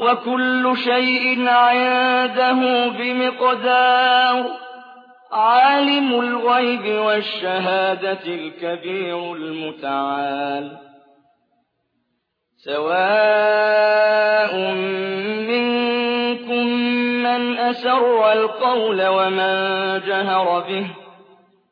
وكل شيء عنده بمقدار. عالم الغيب والشهادة الكبير المتعال. سواء منكم من أسر القول ومن جهر به